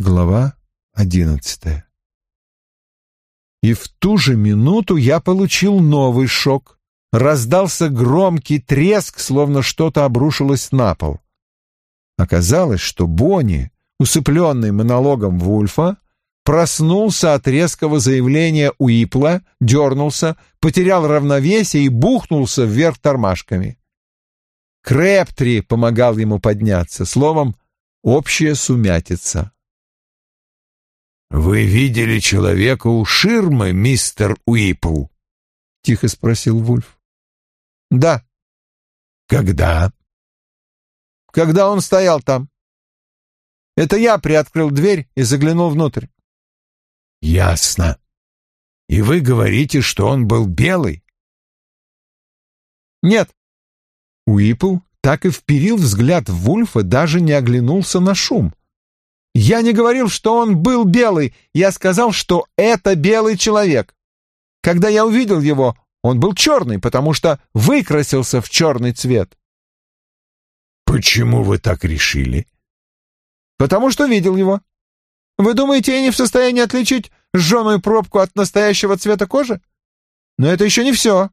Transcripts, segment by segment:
Глава одиннадцатая. И в ту же минуту я получил новый шок. Раздался громкий треск, словно что-то обрушилось на пол. Оказалось, что Бонни, усыпленный монологом Вульфа, проснулся от резкого заявления Уипла, дернулся, потерял равновесие и бухнулся вверх тормашками. Крэптри помогал ему подняться, словом, общая сумятица. «Вы видели человека у ширмы, мистер Уипл?» — тихо спросил Вульф. «Да». «Когда?» «Когда он стоял там. Это я приоткрыл дверь и заглянул внутрь». «Ясно. И вы говорите, что он был белый?» «Нет». Уипл так и вперил взгляд в Вульфа, даже не оглянулся на шум. Я не говорил, что он был белый, я сказал, что это белый человек. Когда я увидел его, он был черный, потому что выкрасился в черный цвет. Почему вы так решили? Потому что видел его. Вы думаете, я не в состоянии отличить жженую пробку от настоящего цвета кожи? Но это еще не все.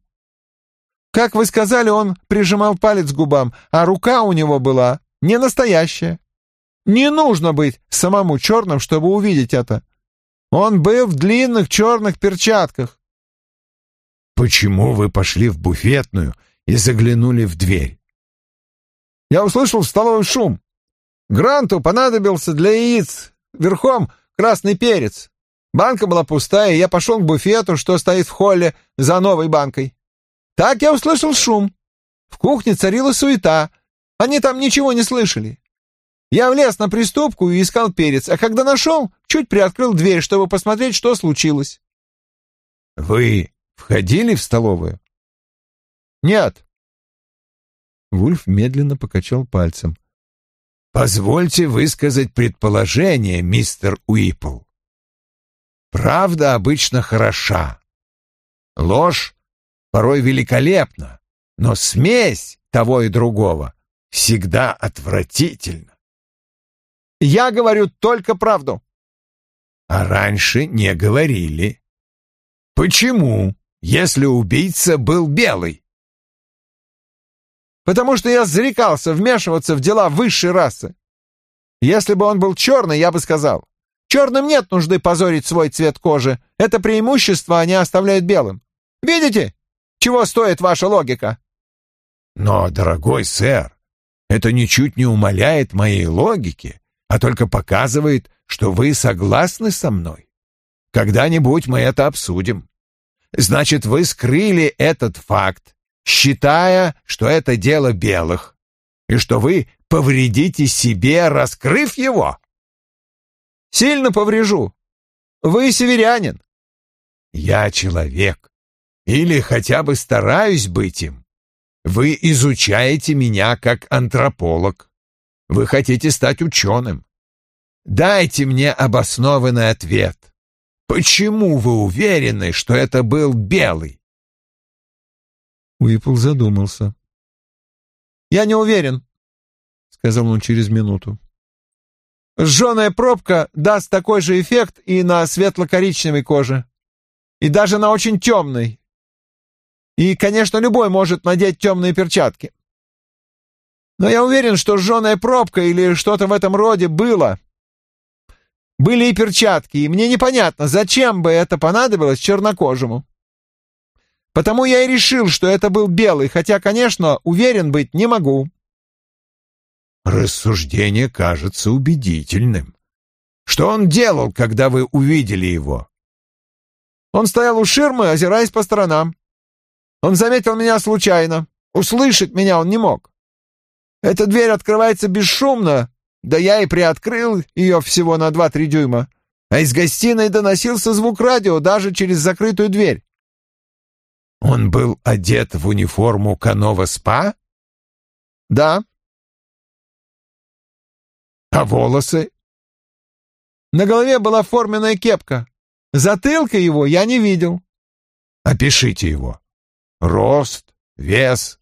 Как вы сказали, он прижимал палец к губам, а рука у него была не настоящая. Не нужно быть самому черным, чтобы увидеть это. Он был в длинных черных перчатках. Почему вы пошли в буфетную и заглянули в дверь? Я услышал в столовой шум. Гранту понадобился для яиц верхом красный перец. Банка была пустая, и я пошел к буфету, что стоит в холле за новой банкой. Так я услышал шум. В кухне царила суета. Они там ничего не слышали. Я влез на приступку и искал перец, а когда нашел, чуть приоткрыл дверь, чтобы посмотреть, что случилось. Вы входили в столовую? Нет. Вульф медленно покачал пальцем. Позвольте высказать предположение, мистер Уипл. Правда обычно хороша. Ложь порой великолепна, но смесь того и другого всегда отвратительна. Я говорю только правду. А раньше не говорили. Почему, если убийца был белый? Потому что я зарекался вмешиваться в дела высшей расы. Если бы он был черный, я бы сказал. Черным нет нужды позорить свой цвет кожи. Это преимущество они оставляют белым. Видите, чего стоит ваша логика? Но, дорогой сэр, это ничуть не умаляет моей логики а только показывает, что вы согласны со мной. Когда-нибудь мы это обсудим. Значит, вы скрыли этот факт, считая, что это дело белых, и что вы повредите себе, раскрыв его. Сильно поврежу. Вы северянин. Я человек. Или хотя бы стараюсь быть им. Вы изучаете меня как антрополог. Вы хотите стать ученым. Дайте мне обоснованный ответ. Почему вы уверены, что это был белый? Уиппл задумался. «Я не уверен», — сказал он через минуту. «Жженая пробка даст такой же эффект и на светло-коричневой коже, и даже на очень темной. И, конечно, любой может надеть темные перчатки. Но я уверен, что жженая пробка или что-то в этом роде было. Были и перчатки, и мне непонятно, зачем бы это понадобилось чернокожему. Потому я и решил, что это был белый, хотя, конечно, уверен быть не могу. Рассуждение кажется убедительным. Что он делал, когда вы увидели его? Он стоял у ширмы, озираясь по сторонам. Он заметил меня случайно. Услышать меня он не мог. Эта дверь открывается бесшумно, да я и приоткрыл ее всего на два-три дюйма, а из гостиной доносился звук радио даже через закрытую дверь. Он был одет в униформу Канова-спа? Да. А волосы? На голове была форменная кепка. Затылка его я не видел. Опишите его. Рост, вес.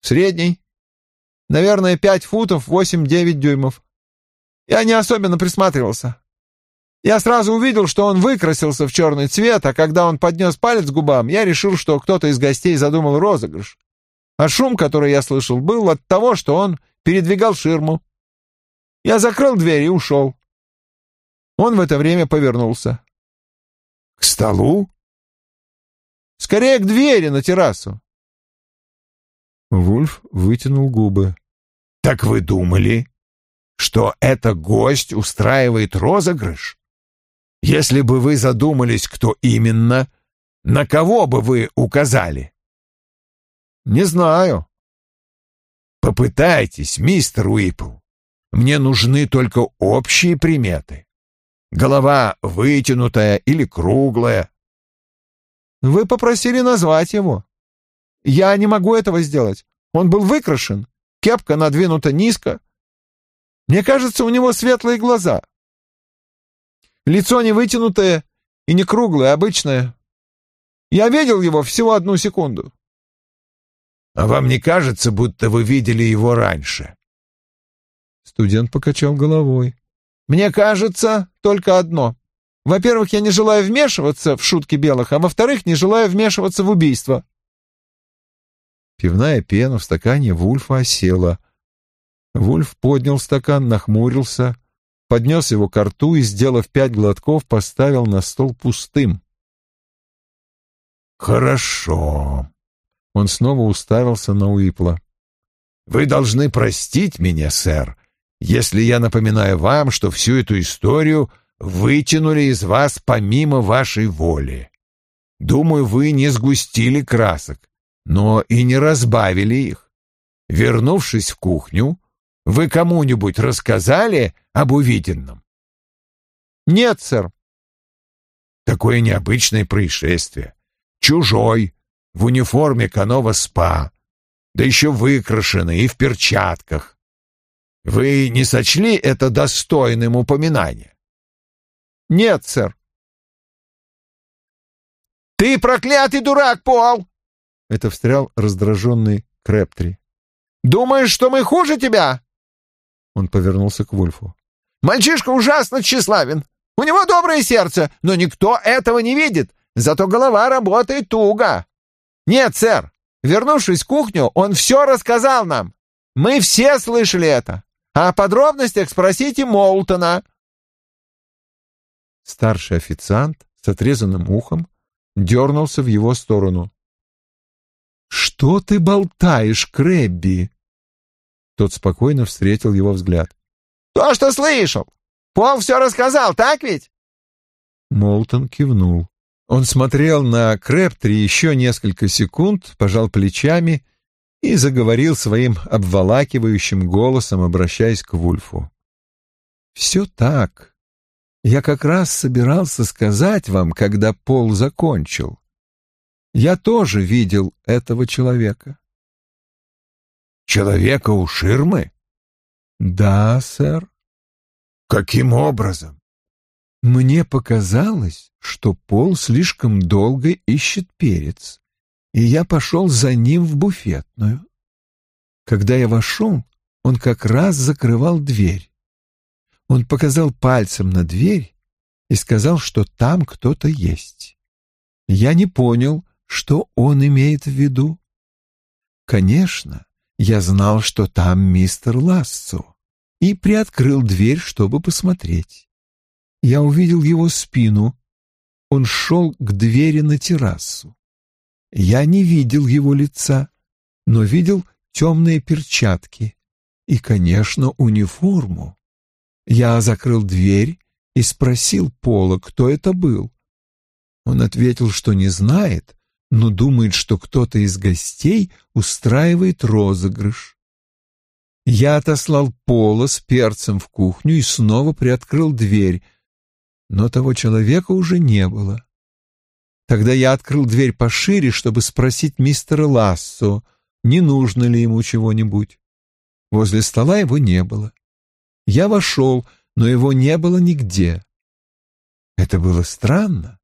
Средний. Наверное, пять футов восемь-девять дюймов. Я не особенно присматривался. Я сразу увидел, что он выкрасился в черный цвет, а когда он поднес палец к губам, я решил, что кто-то из гостей задумал розыгрыш. А шум, который я слышал, был от того, что он передвигал ширму. Я закрыл дверь и ушел. Он в это время повернулся. «К столу?» «Скорее к двери на террасу». Вульф вытянул губы. «Так вы думали, что это гость устраивает розыгрыш? Если бы вы задумались, кто именно, на кого бы вы указали?» «Не знаю». «Попытайтесь, мистер Уипл. Мне нужны только общие приметы. Голова вытянутая или круглая. Вы попросили назвать его. Я не могу этого сделать. Он был выкрашен, кепка надвинута низко. Мне кажется, у него светлые глаза. Лицо не вытянутое и не круглое, обычное. Я видел его всего одну секунду. А вам не кажется, будто вы видели его раньше? Студент покачал головой. Мне кажется, только одно. Во-первых, я не желаю вмешиваться в шутки белых, а во-вторых, не желаю вмешиваться в убийство. Пивная пена в стакане Вульфа осела. Вульф поднял стакан, нахмурился, поднес его к рту и, сделав пять глотков, поставил на стол пустым. «Хорошо». Он снова уставился на Уипла. «Вы должны простить меня, сэр, если я напоминаю вам, что всю эту историю вытянули из вас помимо вашей воли. Думаю, вы не сгустили красок, но и не разбавили их. Вернувшись в кухню, вы кому-нибудь рассказали об увиденном? Нет, сэр. Такое необычное происшествие. Чужой, в униформе Канова-СПА, да еще выкрашенный и в перчатках. Вы не сочли это достойным упоминания? Нет, сэр. Ты проклятый дурак, Пол! Это встрял раздраженный Крэптри. Думаешь, что мы хуже тебя? Он повернулся к Вульфу. Мальчишка ужасно тщеславен. У него доброе сердце, но никто этого не видит. Зато голова работает туго. Нет, сэр. Вернувшись в кухню, он все рассказал нам. Мы все слышали это. О подробностях спросите Молтона. Старший официант с отрезанным ухом дернулся в его сторону. «Что ты болтаешь, Крэбби?» Тот спокойно встретил его взгляд. «То, что слышал. Пол все рассказал, так ведь?» Молтон кивнул. Он смотрел на Крэптри еще несколько секунд, пожал плечами и заговорил своим обволакивающим голосом, обращаясь к Вульфу. «Все так. Я как раз собирался сказать вам, когда Пол закончил. Я тоже видел этого человека». «Человека у ширмы?» «Да, сэр». «Каким образом?» «Мне показалось, что Пол слишком долго ищет перец и я пошел за ним в буфетную. Когда я вошел, он как раз закрывал дверь. Он показал пальцем на дверь и сказал, что там кто-то есть. Я не понял, что он имеет в виду. Конечно, я знал, что там мистер Лассо, и приоткрыл дверь, чтобы посмотреть. Я увидел его спину. Он шел к двери на террасу. Я не видел его лица, но видел темные перчатки и, конечно, униформу. Я закрыл дверь и спросил Пола, кто это был. Он ответил, что не знает, но думает, что кто-то из гостей устраивает розыгрыш. Я отослал Пола с перцем в кухню и снова приоткрыл дверь, но того человека уже не было. Тогда я открыл дверь пошире, чтобы спросить мистера Лассо, не нужно ли ему чего-нибудь. Возле стола его не было. Я вошел, но его не было нигде. Это было странно,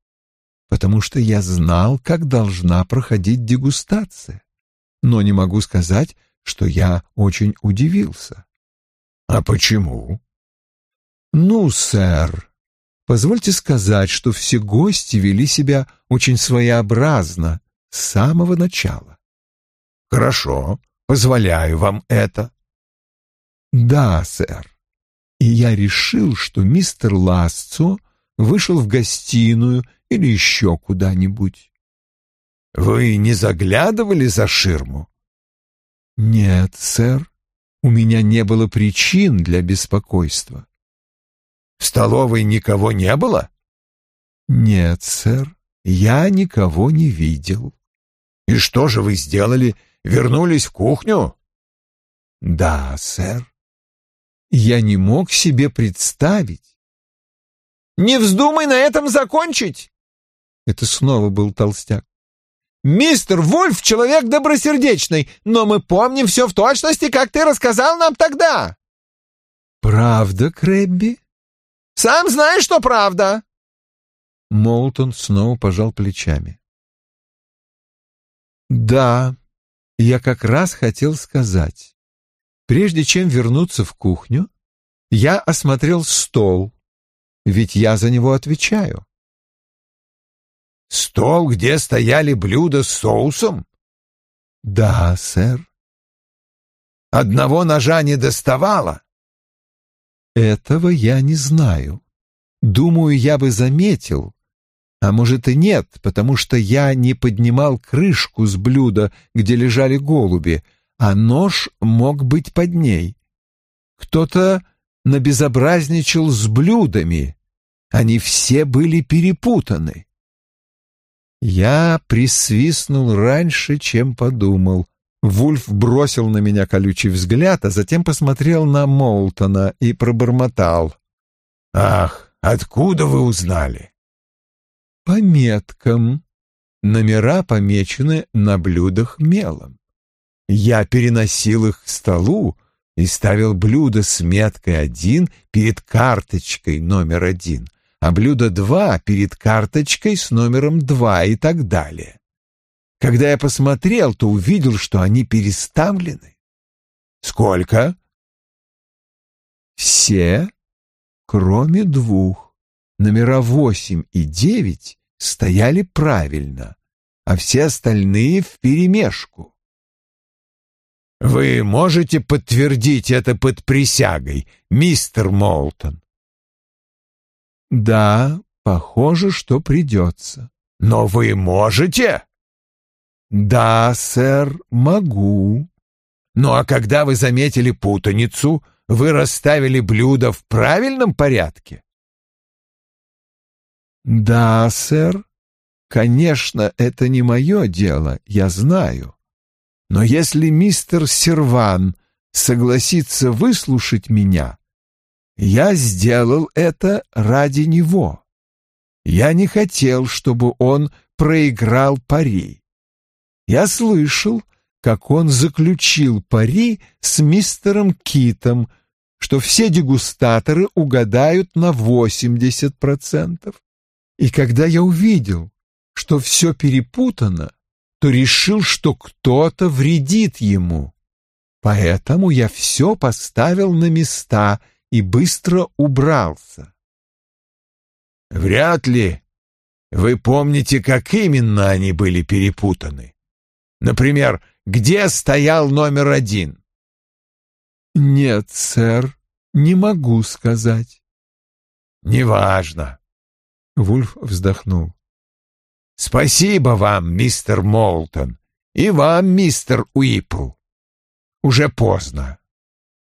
потому что я знал, как должна проходить дегустация. Но не могу сказать, что я очень удивился. А почему? Ну, сэр, позвольте сказать, что все гости вели себя очень своеобразно с самого начала. Хорошо, позволяю вам это. Да, сэр. И я решил, что мистер Ласцо вышел в гостиную или еще куда-нибудь. Вы не заглядывали за ширму? Нет, сэр. У меня не было причин для беспокойства. В столовой никого не было? Нет, сэр. Я никого не видел. И что же вы сделали? Вернулись в кухню? Да, сэр. Я не мог себе представить. Не вздумай на этом закончить. Это снова был толстяк. Мистер Вульф человек добросердечный, но мы помним все в точности, как ты рассказал нам тогда. Правда, Крэбби? Сам знаешь, что правда. Молтон снова пожал плечами. Да, я как раз хотел сказать. Прежде чем вернуться в кухню, я осмотрел стол, ведь я за него отвечаю. Стол, где стояли блюда с соусом? Да, сэр. Одного ножа не доставало? Этого я не знаю. Думаю, я бы заметил. А может и нет, потому что я не поднимал крышку с блюда, где лежали голуби, а нож мог быть под ней. Кто-то набезобразничал с блюдами. Они все были перепутаны. Я присвистнул раньше, чем подумал. Вульф бросил на меня колючий взгляд, а затем посмотрел на Молтона и пробормотал. «Ах, откуда вы узнали?» «По меткам. Номера помечены на блюдах мелом. Я переносил их к столу и ставил блюдо с меткой один перед карточкой номер один, а блюдо два перед карточкой с номером два и так далее. Когда я посмотрел, то увидел, что они переставлены. Сколько? Все, кроме двух. Номера восемь и девять стояли правильно, а все остальные вперемешку. Вы можете подтвердить это под присягой, мистер Молтон? Да, похоже, что придется. Но вы можете? Да, сэр, могу. Ну а когда вы заметили путаницу, вы расставили блюда в правильном порядке? Да, сэр. Конечно, это не мое дело, я знаю. Но если мистер Серван согласится выслушать меня, я сделал это ради него. Я не хотел, чтобы он проиграл пари. Я слышал, как он заключил пари с мистером Китом, что все дегустаторы угадают на 80%. И когда я увидел, что все перепутано, то решил, что кто-то вредит ему. Поэтому я все поставил на места — и быстро убрался. Вряд ли вы помните, как именно они были перепутаны. Например, где стоял номер один? Нет, сэр, не могу сказать. Неважно. Вульф вздохнул. Спасибо вам, мистер Молтон, и вам, мистер Уипл. Уже поздно.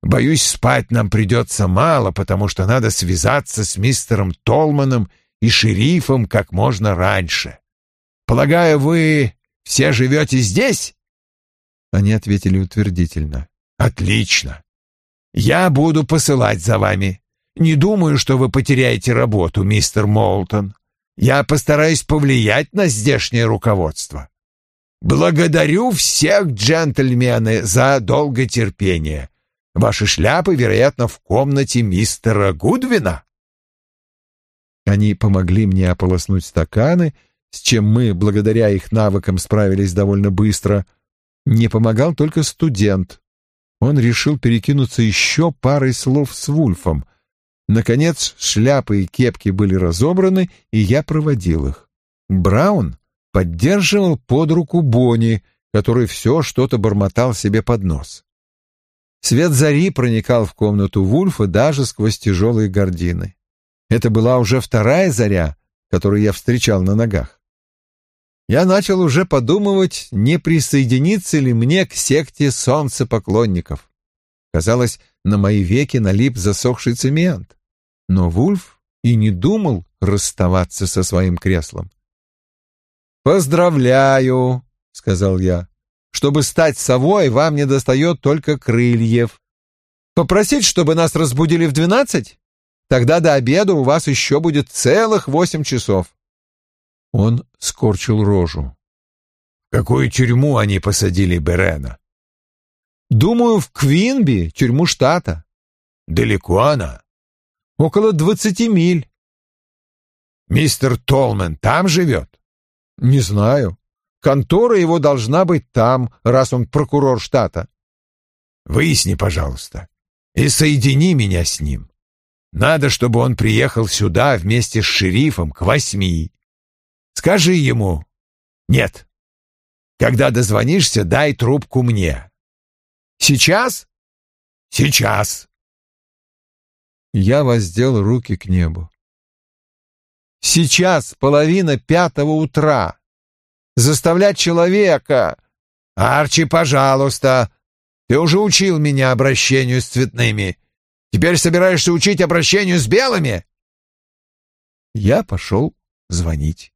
Боюсь, спать нам придется мало, потому что надо связаться с мистером Толманом и шерифом как можно раньше. Полагаю, вы все живете здесь?» Они ответили утвердительно. «Отлично. Я буду посылать за вами. Не думаю, что вы потеряете работу, мистер Молтон. Я постараюсь повлиять на здешнее руководство. Благодарю всех, джентльмены, за долготерпение. Ваши шляпы, вероятно, в комнате мистера Гудвина. Они помогли мне ополоснуть стаканы, с чем мы, благодаря их навыкам, справились довольно быстро. Не помогал только студент. Он решил перекинуться еще парой слов с Вульфом. Наконец шляпы и кепки были разобраны, и я проводил их. Браун поддерживал под руку Бонни, который все что-то бормотал себе под нос. Свет зари проникал в комнату Вульфа даже сквозь тяжелые гардины. Это была уже вторая заря, которую я встречал на ногах. Я начал уже подумывать, не присоединиться ли мне к секте солнцепоклонников. Казалось, на мои веки налип засохший цемент. Но Вульф и не думал расставаться со своим креслом. «Поздравляю», — сказал я. «Чтобы стать совой, вам не достает только крыльев. Попросить, чтобы нас разбудили в двенадцать? Тогда до обеда у вас еще будет целых восемь часов». Он скорчил рожу. «В какую тюрьму они посадили Берена?» «Думаю, в Квинби, тюрьму штата». «Далеко она?» «Около двадцати миль». «Мистер Толмен там живет?» Не знаю. Контора его должна быть там, раз он прокурор штата. Выясни, пожалуйста, и соедини меня с ним. Надо, чтобы он приехал сюда вместе с шерифом к восьми. Скажи ему... Нет. Когда дозвонишься, дай трубку мне. Сейчас? Сейчас. Я воздел руки к небу. Сейчас половина пятого утра. Заставлять человека... Арчи, пожалуйста, ты уже учил меня обращению с цветными. Теперь собираешься учить обращению с белыми? Я пошел звонить.